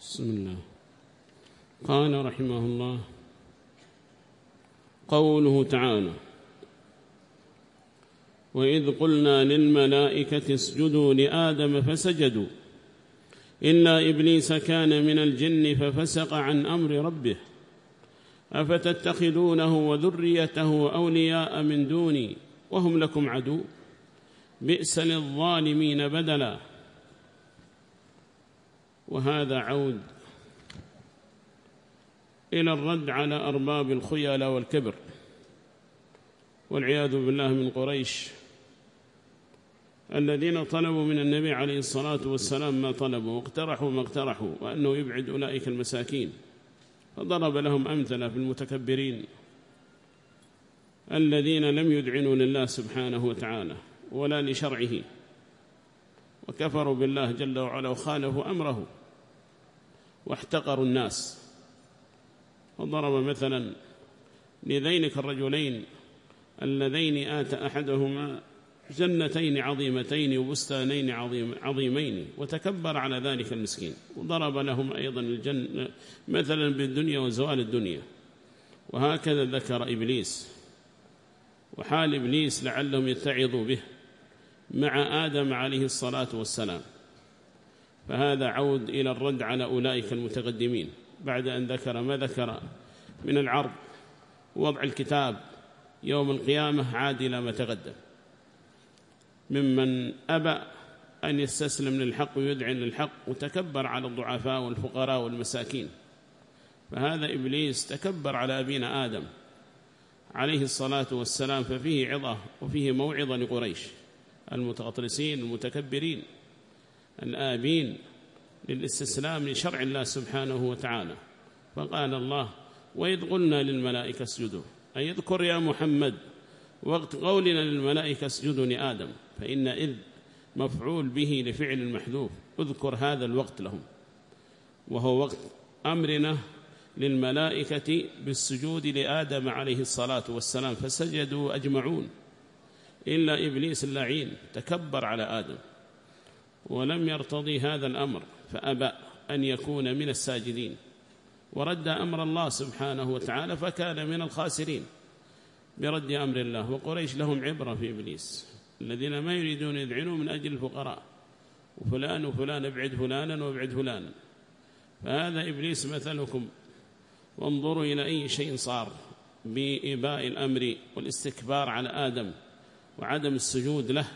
بسم الله. قال رحمه الله قوله تعالى وإذ قلنا للملائكة اسجدوا لآدم فسجدوا إلا إبليس كان من الجن ففسق عن أمر ربه أفتتخذونه وذريته أولياء من دوني وهم لكم عدو بئس للظالمين بدلا. وهذا عود إلى الرد على أرباب الخيال والكبر والعياذ بالله من قريش الذين طلبوا من النبي عليه الصلاة والسلام ما طلبوا واقترحوا ما اقترحوا وأنه يبعد أولئك المساكين. فضرب لهم أمثلة في المتكبرين الذين لم يدعنوا لله سبحانه وتعالى ولا لشرعه وكفروا بالله جل وعلا وخالفوا أمره. واحتقروا الناس. وضرب مثلا لذينك الرجلين اللذين آت أحدهما جنتين عظيمتين وبستانين عظيم عظيمين وتكبر على ذلك المسكين. وضرب لهم أيضا الجنة مثلا بالدنيا وزوال الدنيا. وهكذا ذكر إبليس. وحال إبليس لعلهم يتعظوا به مع آدم عليه الصلاة والسلام. فهذا عود إلى الرد على أولئك المتقدمين بعد أن ذكر ما ذكر من العرض وضع الكتاب يوم القيامة عاد إلى ما تقدم. ممن أبى أن يستسلم للحق ويدعن للحق وتكبر على الضعفاء والفقراء والمساكين. فهذا إبليس تكبر على أبينا آدم عليه الصلاة والسلام ففيه عظة وفيه موعظة لقريش المتغطرسين المتكبرين. الآبين للاستسلام لشرع الله سبحانه وتعالى. فقال الله وإذ قلنا للملائكة اسجدوا. أي اذكر يا محمد وقت قولنا للملائكة اسجدوا لآدم فإن إذ مفعول به لفعل المحذوف اذكر هذا الوقت لهم. وهو وقت أمرنا للملائكة بالسجود لآدم عليه الصلاة والسلام فسجدوا أجمعون إلا إبليس اللعين تكبر على آدم. ولم يرتضي هذا الأمر فأبى أن يكون من الساجدين. ورد أمر الله سبحانه وتعالى فكان من الخاسرين. برد أمر الله وقريش لهم عبرة في إبليس. الذين ما يريدون يذعنوا من أجل الفقراء. وفلان وفلان ابعد فلانا وابعد فلانا فهذا إبليس مثلكم. وانظروا إلى أي شيء صار بإباء الأمر والاستكبار على آدم وعدم السجود له.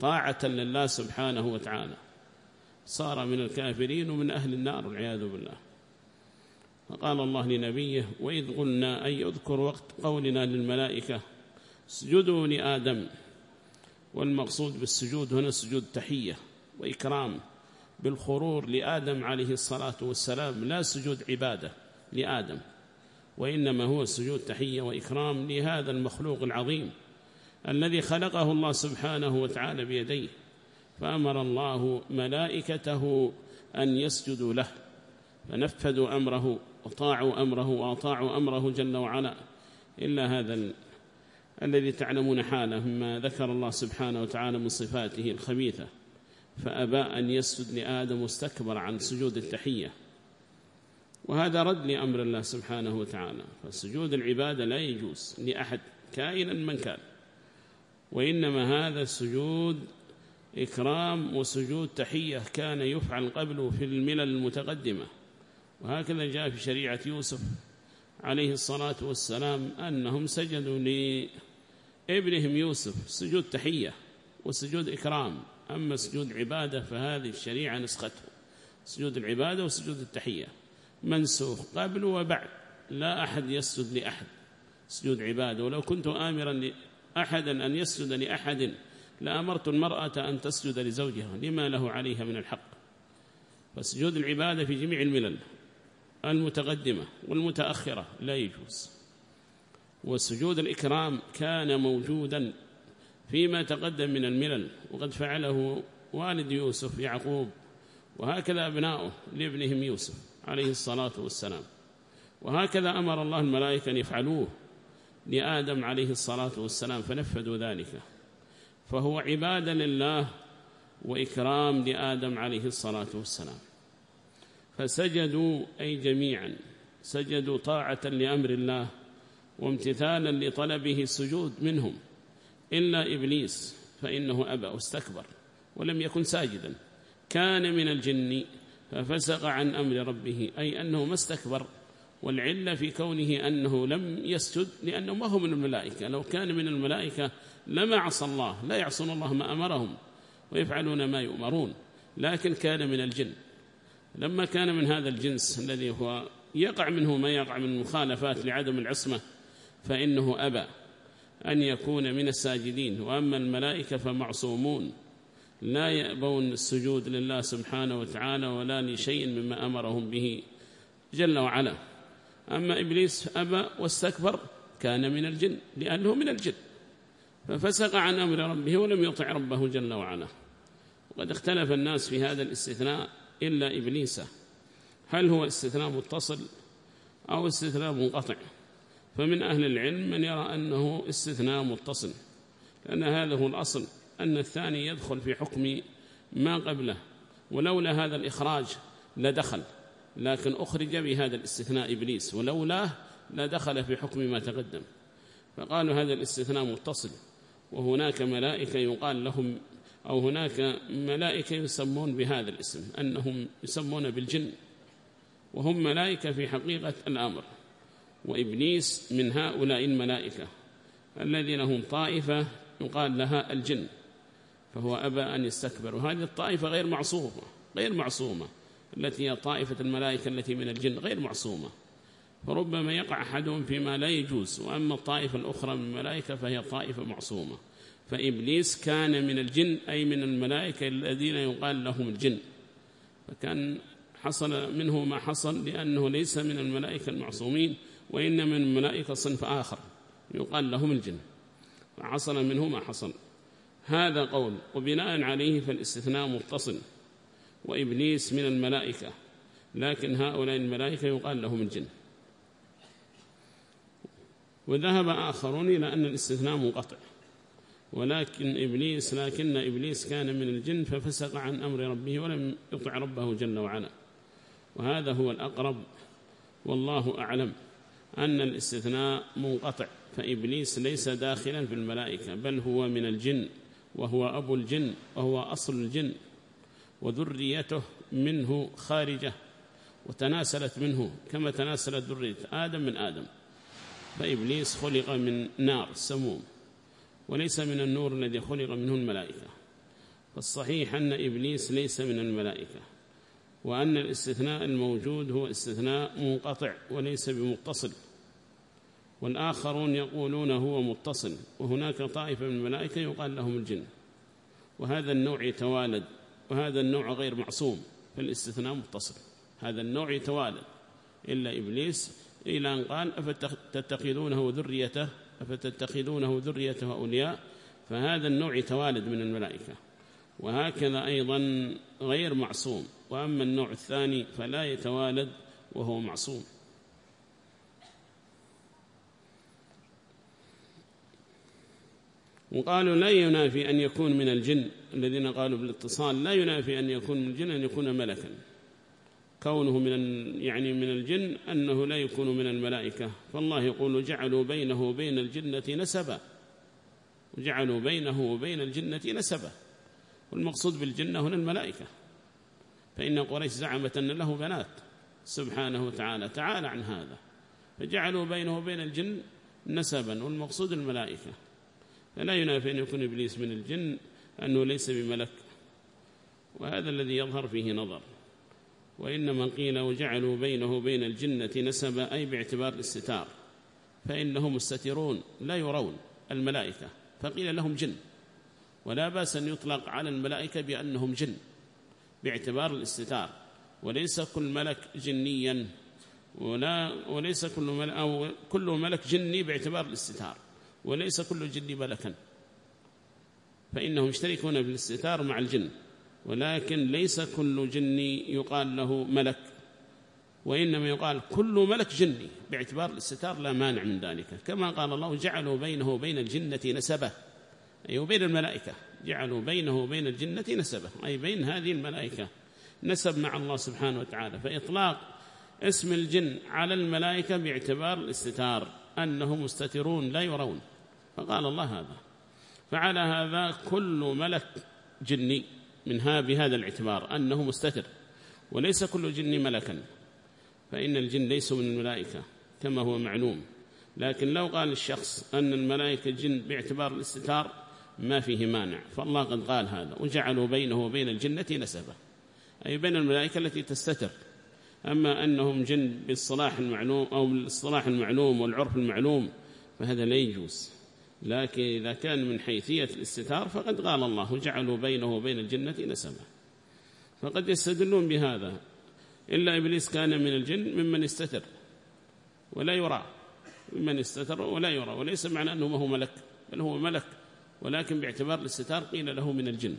طاعة لله سبحانه وتعالى. صار من الكافرين ومن أهل النار والعياذ بالله. فقال الله لنبيه وإذ قلنا أي اذكر وقت قولنا للملائكة اسجدوا لآدم. والمقصود بالسجود هنا سجود تحية وإكرام بالخرور لآدم عليه الصلاة والسلام لا سجود عبادة لآدم وإنما هو سجود تحية وإكرام لهذا المخلوق العظيم. الذي خلقه الله سبحانه وتعالى بيديه فأمر الله ملائكته أن يسجدوا له فنفذوا أمره وطاعوا أمره وأطاعوا أمره جل وعلا. إلا هذا ال... الذي تعلمون حاله مما ذكر الله سبحانه وتعالى من صفاته الخبيثة فأبى أن يسجد لآدم واستكبر عن سجود التحية. وهذا رد لأمر الله سبحانه وتعالى فسجود العبادة لا يجوز لأحد كائنا من كان. وإنما هذا السجود إكرام وسجود تحية كان يفعل قبله في الملل المتقدمة. وهكذا جاء في شريعة يوسف عليه الصلاة والسلام أنهم سجدوا لابنهم يوسف سجود تحية وسجود إكرام. أما سجود عبادة فهذه الشريعة نسخته. سجود العبادة وسجود التحية. منسوخ قبل وبعد. لا أحد يسجد لأحد. سجود عبادة. ولو كنت آمرا أحدا أن يسجد لأحد. لأمرت المرأة أن تسجد لزوجها لما له عليها من الحق. فسجود العبادة في جميع الملل المتقدمة والمتأخرة لا يجوز. وسجود الإكرام كان موجودا فيما تقدم من الملل وقد فعله والد يوسف يعقوب وهكذا أبناؤه لابنهم يوسف عليه الصلاة والسلام. وهكذا أمر الله الملائكة أن يفعلوه. لآدم عليه الصلاة والسلام فنفذوا ذلك. فهو عبادة لله وإكرام لآدم عليه الصلاة والسلام. فسجدوا أي جميعا سجدوا طاعة لأمر الله وامتثالا لطلبه السجود منهم إلا إبليس فإنه أبى واستكبر ولم يكن ساجدا. كان من الجن ففسق عن أمر ربه أي أنه ما استكبر. والعلة في كونه أنه لم يسجد لأنه ما هو من الملائكة. لو كان من الملائكة لما عصى الله لا يعصون الله ما أمرهم ويفعلون ما يؤمرون لكن كان من الجن. لما كان من هذا الجنس الذي هو يقع منه ما يقع من المخالفات لعدم العصمة فإنه أبى أن يكون من الساجدين. وأما الملائكة فمعصومون لا يأبون السجود لله سبحانه وتعالى ولا لشيء مما أمرهم به جل وعلا. أما إبليس أبى واستكبر كان من الجن لأنه من الجن. ففسق عن أمر ربه ولم يطع ربه جل وعلا. وقد اختلف الناس في هذا الاستثناء إلا إبليس. هل هو استثناء متصل أو استثناء منقطع؟ فمن أهل العلم من يرى أنه استثناء متصل لأن هذا هو الأصل أن الثاني يدخل في حكم ما قبله ولولا هذا الإخراج لدخل. لكن أخرج بهذا الاستثناء إبليس ولولاه لدخل في حكم ما تقدم. فقالوا هذا الاستثناء متصل وهناك ملائكة يقال لهم أو هناك ملائكة يسمون بهذا الاسم أنهم يسمون بالجن وهم ملائكة في حقيقة الأمر. وإبليس من هؤلاء الملائكة الذين هم طائفة يقال لها الجن فهو أبى أن يستكبر وهذه الطائفة غير معصومة غير معصومة. التي هي طائفة الملائكة التي من الجن غير معصومة. فربما يقع أحدهم فيما لا يجوز وأما الطائفة الأخرى من الملائكة فهي طائفة معصومة. فإبليس كان من الجن أي من الملائكة الذين يقال لهم الجن. فكان حصل منه ما حصل لأنه ليس من الملائكة المعصومين وإنما من الملائكة صنف آخر يقال لهم الجن. فحصل منه ما حصل. هذا قول. وبناء عليه فالاستثناء متصل. وإبليس من الملائكة لكن هؤلاء الملائكة يقال لهم الجن. وذهب آخرون إلى أن الاستثناء منقطع. ولكن إبليس لكن إبليس كان من الجن ففسق عن أمر ربه ولم يطع ربه جل وعلا. وهذا هو الأقرب والله أعلم أن الاستثناء منقطع. فإبليس ليس داخلا في الملائكة بل هو من الجن وهو أبو الجن وهو أصل الجن. وذريته منه خارجة وتناسلت منه كما تناسلت ذرية آدم من آدم. فإبليس خلق من نار سموم وليس من النور الذي خلق منه الملائكة. فالصحيح أن إبليس ليس من الملائكة وأن الاستثناء الموجود هو استثناء منقطع وليس بمتصل. والآخرون يقولون هو متصل وهناك طائفة من الملائكة يقال لهم الجن. وهذا النوع يتوالد وهذا النوع غير معصوم فالاستثناء متصل. هذا النوع يتوالد إلا إبليس إلى أن قال أفتتخذونه ذريته أفتتخذونه ذريته أولياء؟ فهذا النوع يتوالد من الملائكة. وهكذا أيضا غير معصوم. وأما النوع الثاني فلا يتوالد وهو معصوم. وقالوا لا ينافي أن يكون من الجن. الذين قالوا بالاتصال لا ينافي أن يكون من الجن أن يكون ملكا. كونه من يعني من الجن أنه لا يكون من الملائكة. فالله يقول جعلوا بينه وبين الجنة نسبا. وجعلوا بينه وبين الجنة نسبا. والمقصود بالجنة هنا الملائكة. فإن قريش زعمت أن له بنات. سبحانه وتعالى تعالى عن هذا. فجعلوا بينه وبين الجن نسبا. والمقصود الملائكة. فلا ينافي أن يكون إبليس من الجن أنه ليس بملك وهذا الذي يظهر فيه نظر. وإنما قيل وجعلوا بينه وبين الجنة نسبا أي باعتبار الاستتار. فإنهم مستترون لا يرون الملائكة فقيل لهم جن. ولا بأس أن يطلق على الملائكة بأنهم جن باعتبار الاستتار. وليس كل ملك جنيا ولا وليس كل ملك أو كل ملك جني باعتبار الاستتار. وليس كل جن ملكا. فإنهم يشتركون بالاستتار مع الجن ولكن ليس كل جني يقال له ملك وإنما يقال كل ملك جني باعتبار الاستتار لا مانع من ذلك. كما قال الله جعلوا بينه وبين الجنة نسبة. أي وبين الملائكة. جعلوا بينه وبين الجنة نسبة. أي بين هذه الملائكة. نسب مع الله سبحانه وتعالى. فإطلاق اسم الجن على الملائكة باعتبار الاستتار أنهم مستترون لا يرون. فقال الله هذا. فعلى هذا كل ملك جني منها بهذا الاعتبار أنه مستتر وليس كل جن ملكا. فإن الجن ليسوا من الملائكة كما هو معلوم. لكن لو قال الشخص أن الملائكة جن باعتبار الاستتار ما فيه مانع. فالله قد قال هذا وجعلوا بينه وبين الجنة نسبة أي بين الملائكة التي تستتر. أما أنهم جن بالصلاح المعلوم أو بالصلاح المعلوم والعرف المعلوم فهذا لا يجوز. لكن إذا كان من حيثية الاستتار فقد قال الله جعلوا بينه وبين الجنة نسبة فقد يستدلون بهذا. إلا إبليس كان من الجن ممن استتر ولا يرى. ممن استتر ولا يرى. وليس معنى أنه ما هو ملك بل هو ملك. ولكن باعتبار الاستتار قيل له من الجن.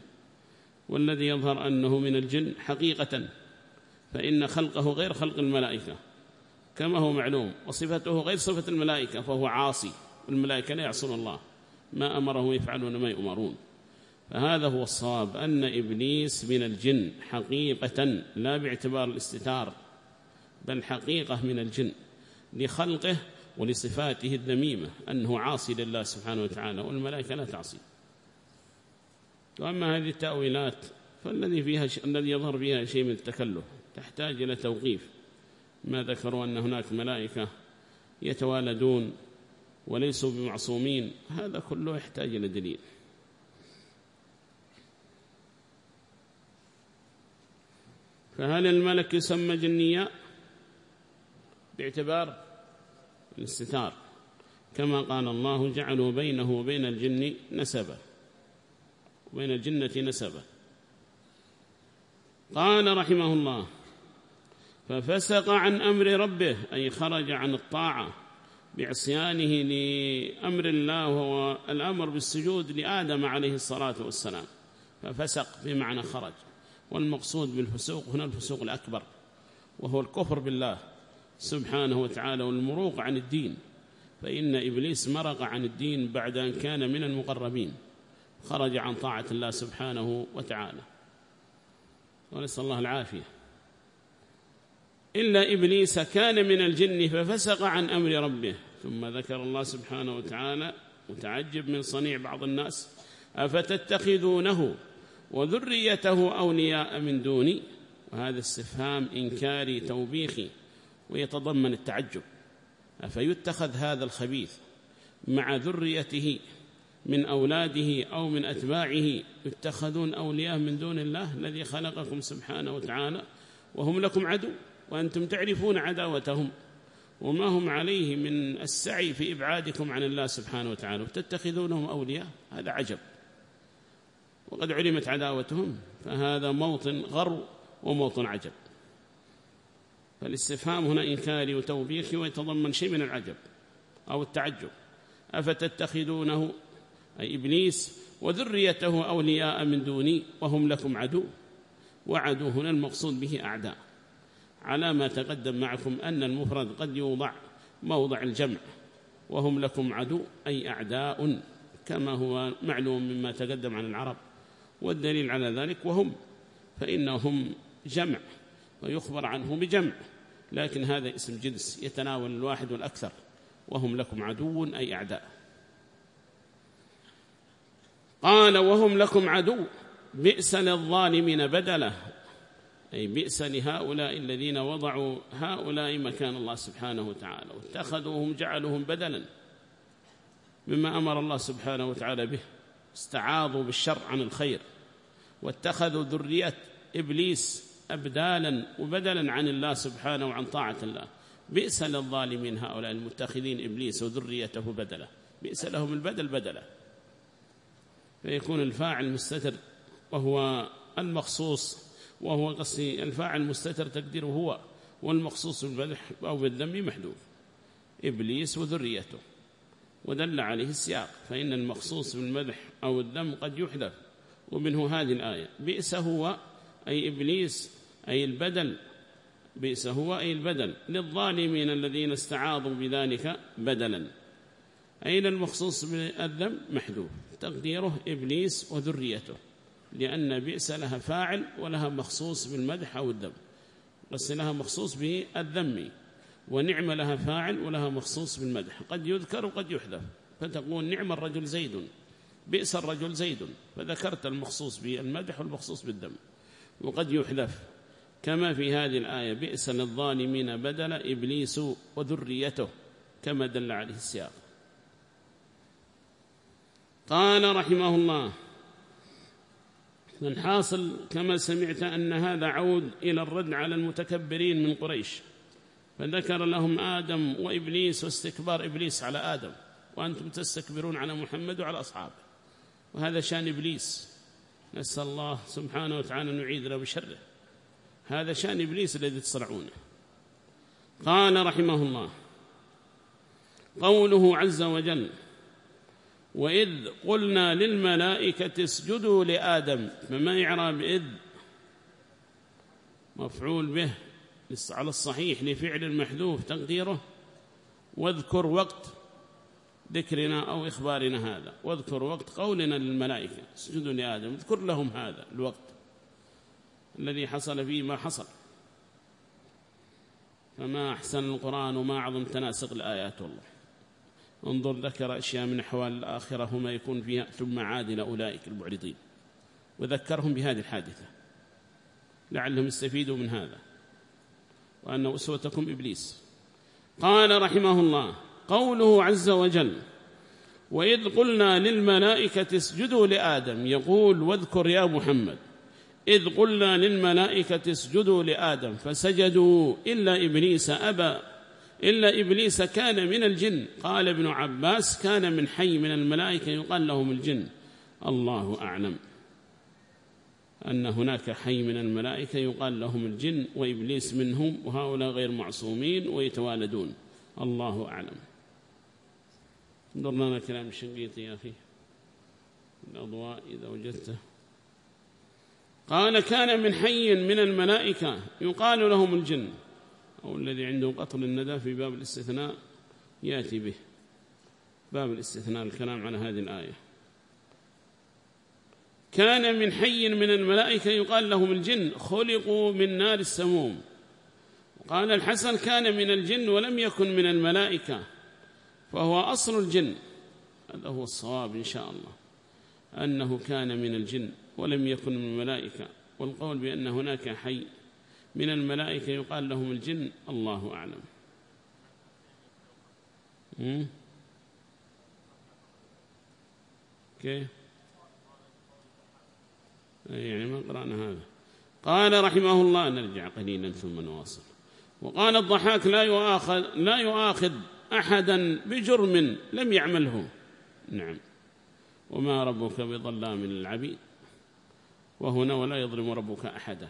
والذي يظهر أنه من الجن حقيقة. فإن خلقه غير خلق الملائكة. كما هو معلوم وصفته غير صفة الملائكة فهو عاصي. والملائكة لا يعصون الله. ما أمره يفعلون ما يؤمرون. فهذا هو الصواب أن إبليس من الجن حقيقة لا باعتبار الاستتار بل حقيقة من الجن لخلقه ولصفاته الذميمة أنه عاصي لله سبحانه وتعالى والملائكة لا تعصي. وأما هذه التأويلات فالذي فيها ش... الذي يظهر فيها شيء من التكلف تحتاج إلى توقيف. ما ذكروا أن هناك ملائكة يتوالدون وليسوا بمعصومين. هذا كله يحتاج إلى دليل. فهل الملك يسمى جنيا؟ باعتبار الاستتار كما قال الله جعلوا بينه وبين الجن نسبا. وبين الجنة نسبا. قال رحمه الله ففسق عن أمر ربه أي خرج عن الطاعة. بعصيانه لأمر الله وهو الأمر بالسجود لآدم عليه الصلاة والسلام. ففسق بمعنى خرج. والمقصود بالفسوق هنا الفسوق الأكبر وهو الكفر بالله سبحانه وتعالى والمروق عن الدين. فإن إبليس مرق عن الدين بعد أن كان من المقربين. خرج عن طاعة الله سبحانه وتعالى. ونسأل الله العافية. إلا إبليس كان من الجن ففسق عن أمر ربه. ثم ذكر الله سبحانه وتعالى متعجب من صنيع بعض الناس أفتتخذونه وذريته أولياء من دوني؟ وهذا استفهام إنكاري توبيخي ويتضمن التعجب. أفيتخذ هذا الخبيث مع ذريته من أولاده أو من أتباعه؟ يتخذون أولياء من دون الله الذي خلقكم سبحانه وتعالى وهم لكم عدو. وأنتم تعرفون عداوتهم وما هم عليه من السعي في إبعادكم عن الله سبحانه وتعالى وتتخذونهم أولياء؟ هذا عجب. وقد علمت عداوتهم فهذا موطن غرو وموطن عجب. فالاستفهام هنا إنكاري وتوبيخي ويتضمن شيء من العجب أو التعجب. أفتتخذونه؟ أي إبليس وذريته أولياء من دوني وهم لكم عدو. وعدو هنا المقصود به أعداء. على ما تقدم معكم أن المفرد قد يوضع موضع الجمع وهم لكم عدو أي أعداء كما هو معلوم مما تقدم عن العرب والدليل على ذلك وهم فإنهم جمع ويخبر عنه بجمع لكن هذا اسم جنس يتناول الواحد والأكثر وهم لكم عدو أي أعداء. قال وهم لكم عدو بئس للظالمين بدلة أي بئس لهؤلاء الذين وضعوا هؤلاء مكان الله سبحانه وتعالى. واتخذوهم جعلهم بدلا مما أمر الله سبحانه وتعالى به. استعاضوا بالشر عن الخير. واتخذوا ذرية إبليس أبدالا وبدلا عن الله سبحانه وعن طاعة الله. بئس للظالمين هؤلاء المتخذين إبليس وذريته بدلا. بئس لهم البدل بدلا. فيكون الفاعل مستتر وهو المخصوص وهو قصي الفاعل مستتر تقديره هو والمخصوص بالمدح أو بالذنب محذوف إبليس وذريته. ودل عليه السياق فإن المخصوص بالمدح أو الذم قد يحذف ومنه هذه الآية بئس هو أي إبليس أي البدل بئس هو أي البدل للظالمين الذين استعاضوا بذلك بدلا. أين المخصوص بالذم؟ محذوف. تقديره إبليس وذريته. لأن بئس لها فاعل ولها مخصوص بالمدح أو الذم بس لها مخصوص بالذم ونعم لها فاعل ولها مخصوص بالمدح. قد يذكر وقد يحذف. فتقول نعم الرجل زيد بئس الرجل زيد فذكرت المخصوص بالمدح والمخصوص بالذم. وقد يحذف. كما في هذه الآية بئس للظالمين بدل إبليس وذريته كما دل عليه السياق. قال رحمه الله الحاصل كما سمعت أن هذا عود إلى الرد على المتكبرين من قريش. فذكر لهم آدم وإبليس واستكبار إبليس على آدم وأنتم تستكبرون على محمد وعلى أصحابه. وهذا شأن إبليس. نسأل الله سبحانه وتعالى أن يعيذنا بشره. هذا شأن إبليس الذي تصنعونه قال رحمه الله قوله عز وجل وإذ قلنا للملائكة اسجدوا لآدم فما إعراب إذ مفعول به على الصحيح لفعل المحذوف تقديره. واذكر وقت ذكرنا أو إخبارنا هذا. واذكر وقت قولنا للملائكة اسجدوا لآدم اذكر لهم هذا الوقت الذي حصل فيه ما حصل. فما أحسن القرآن وما أعظم تناسق الآيات والله. انظر ذكر أشياء من أحوال الآخرة وما يكون فيها ثم عاد إلى أولئك المعرضين. وذكرهم بهذه الحادثة. لعلهم يستفيدوا من هذا. وأن أسوتكم إبليس. قال رحمه الله قوله عز وجل وإذ قلنا للملائكة اسجدوا لآدم يقول واذكر يا محمد. إذ قلنا للملائكة اسجدوا لآدم فسجدوا إلا إبليس أبى إلا إبليس كان من الجن. قال ابن عباس كان من حي من الملائكة يقال لهم الجن. الله أعلم أن هناك حي من الملائكة يقال لهم الجن وإبليس منهم وهؤلاء غير معصومين ويتوالدون. الله أعلم. انظر لنا كلام الشنقيطي يا أخي. الأضواء إذا وجدته. قال كان من حي من الملائكة يقال لهم الجن. أو الذي عنده قطر الندى في باب الاستثناء يأتي به. باب الاستثناء الكلام على هذه الآية. كان من حي من الملائكة يقال لهم الجن خلقوا من نار السموم. قال الحسن كان من الجن ولم يكن من الملائكة فهو أصل الجن. هذا هو الصواب إن شاء الله. أنه كان من الجن ولم يكن من الملائكة. والقول بأن هناك حي من الملائكة يقال لهم الجن الله أعلم. كيف؟ يعني ما قرأنا هذا. قال رحمه الله نرجع قليلا ثم نواصل. وقال الضحاك لا يؤاخذ, لا يؤاخذ أحدا بجرم لم يعمله. نعم. وما ربك بظلام للعبيد. وهنا ولا يظلم ربك أحدا.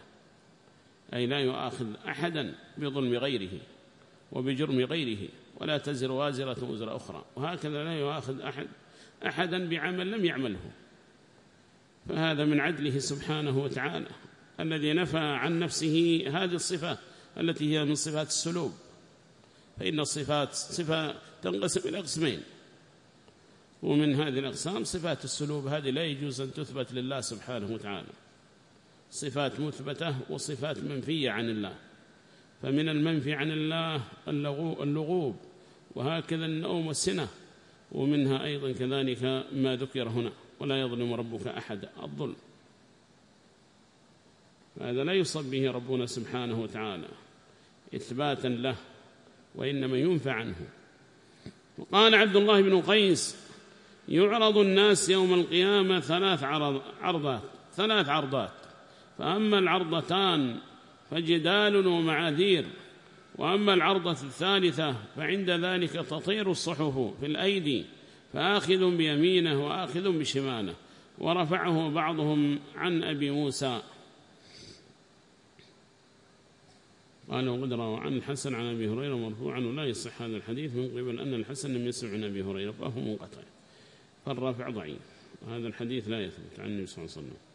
أي لا يؤاخذ أحدا بظلم غيره وبجرم غيره ولا تزر وازرة وزر أخرى. وهكذا لا يؤاخذ أحد أحدا بعمل لم يعمله. فهذا من عدله سبحانه وتعالى الذي نفى عن نفسه هذه الصفة التي هي من صفات السلوب فإن الصفات صفة تنقسم إلى قسمين. ومن هذه الأقسام صفات السلوب هذه لا يجوز أن تثبت لله سبحانه وتعالى. صفات مثبتة وصفات منفية عن الله. فمن المنفي عن الله اللغوب وهكذا النوم والسنة ومنها أيضا كذلك ما ذكر هنا. ولا يظلم ربك أحد الظلم. هذا لا يصب به ربنا سبحانه وتعالى إثباتا له وإنما ينفع عنه. وقال عبد الله بن قيس يعرض الناس يوم القيامة ثلاث عرضات ثلاث عرضات. فأما العرضتان فجدال ومعاذير وأما العرضة الثالثة فعند ذلك تطير الصحف في الأيدي فآخذ بيمينه وآخذ بشماله ورفعه بعضهم عن أبي موسى. قالوا قد روى عن الحسن عن أبي هريرة مرفوعا ولا يصح هذا الحديث من قبل أن الحسن لم يسمع عن أبي هريرة فهو منقطع فالرافع ضعيف وهذا الحديث لا يثبت عن النبي صلى الله عليه وسلم.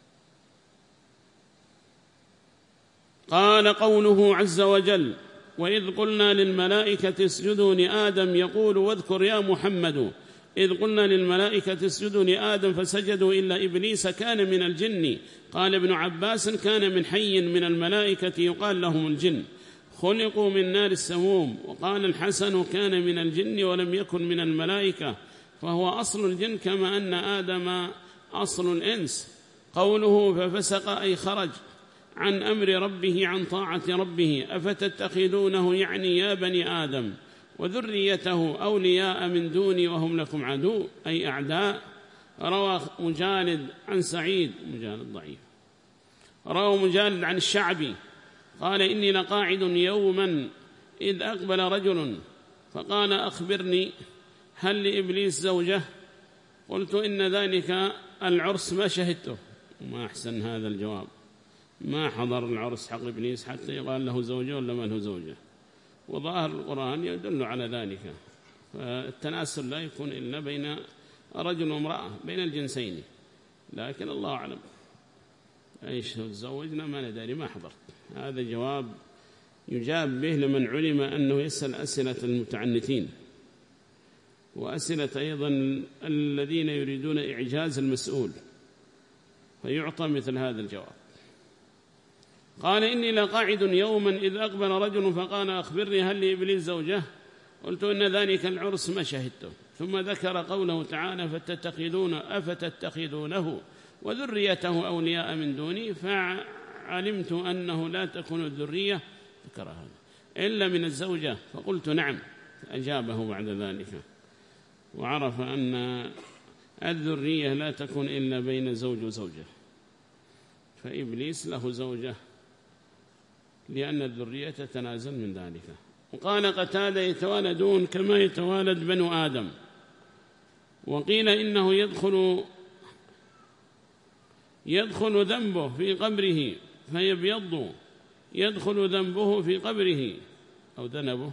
قال قوله عز وجل وإذ قلنا للملائكة اسجدوا لآدم يقول واذكر يا محمد. إذ قلنا للملائكة اسجدوا لآدم فسجدوا إلا إبليس كان من الجن. قال ابن عباس كان من حي من الملائكة يقال لهم الجن. خلقوا من نار السموم. وقال الحسن كان من الجن ولم يكن من الملائكة. فهو أصل الجن كما أن آدم أصل الإنس. قوله ففسق أي خرج. عن أمر ربه عن طاعة ربه. أفتتخذونه يعني يا بني آدم وذريته أولياء من دوني وهم لكم عدو أي أعداء. روى مجالد عن سعيد مجالد ضعيف. روى مجالد عن الشعبي قال إني لقاعد يوما إذ أقبل رجل فقال أخبرني هل لإبليس زوجة؟ قلت إن ذلك العرس ما شهدته. ما أحسن هذا الجواب. ما حضر العرس حق إبليس حتى يقال له زوجة ولا ما له زوجة. وظاهر القرآن يدل على ذلك. فالتناسل لا يكون إلا بين رجل وامرأة بين الجنسين. لكن الله أعلم. أيش تزوجنا ما ندري ما حضرت هذا جواب يجاب به لمن علم أنه يسأل أسئلة المتعنتين. وأسئلة أيضا الذين يريدون إعجاز المسؤول. فيعطى مثل هذا الجواب. قال إني لقاعد يوما إذ أقبل رجل فقال أخبرني هل لإبليس زوجة؟ قلت إن ذلك العرس ما شهدته. ثم ذكر قوله تعالى فتتخذون أفتتخذونه وذريته أولياء من دوني فعلمت أنه لا تكون الذرية. ذكر هذا. إلا من الزوجة. فقلت نعم. أجابه بعد ذلك. وعرف أن الذرية لا تكون إلا بين زوج وزوجة. فإبليس له زوجة. لأن الذرية تتنازل من ذلك. وقال قتادة يتوالدون كما يتوالد بنو آدم. وقيل إنه يدخل يدخل ذنبه في قبره فيبيض. يدخل ذنبه في قبره. أو ذنبه؟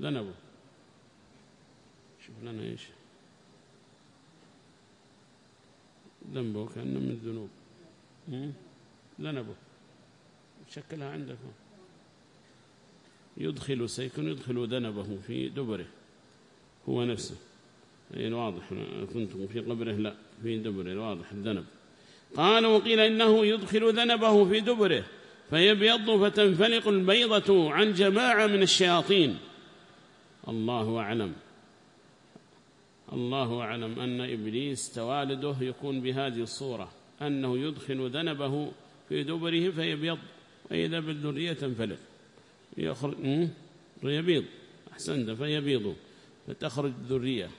ذنبه. شوف لنا إيش. ذنبه كأنه من الذنوب. ذنبه. شكلها عندكم يدخل سيكون يدخل ذنبه في دبره. هو نفسه. يعني واضح كنتم في قبره؟ لا في دبره. واضح الذنب. قال وقيل إنه يدخل ذنبه في دبره. فيبيض فتنفلق البيضة عن جماعة من الشياطين. الله أعلم. الله أعلم أن إبليس توالده يكون بهذه الصورة. أنه يدخل ذنبه في دبره فيبيض. وإذا بالذرية تنفلق يخرج فيبيض. أحسنت فيبيض. فتخرج الذرية.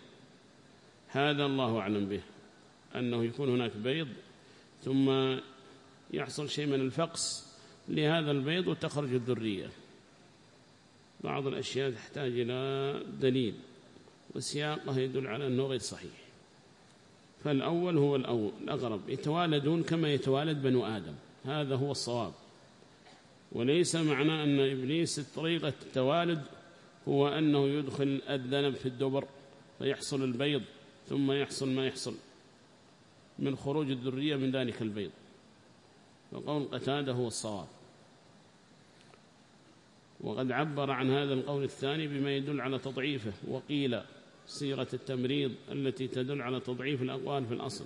هذا الله أعلم به. أنه يكون هناك بيض ثم يحصل شيء من الفقس لهذا البيض وتخرج الذرية. بعض الأشياء تحتاج إلى دليل وسياقه يدل على أنه غير صحيح. فالأول هو الأول الأغرب. يتوالدون كما يتوالد بنو آدم. هذا هو الصواب. وليس معنى أن إبليس طريقة التوالد هو أنه يدخل الذنب في الدبر فيحصل البيض ثم يحصل ما يحصل من خروج الذرية من ذلك البيض. وقول قتادة هو الصواب. وقد عبر عن هذا القول الثاني بما يدل على تضعيفه وقيل صيغة التمريض التي تدل على تضعيف الأقوال في الأصل.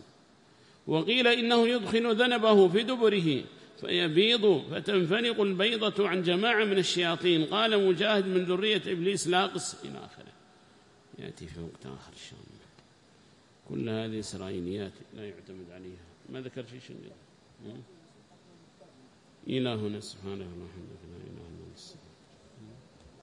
وقيل إنه يدخل ذنبه في دبره فيبيض فتنفنق البيضة عن جماعة من الشياطين. قال مجاهد من ذرية إبليس لاقص إلى آخره. يأتي في وقت آخر إن شاء الله. كل هذه إسرائيليات لا يعتمد عليها. ما ذكر في شيء إلهنا سبحانه وتعالى.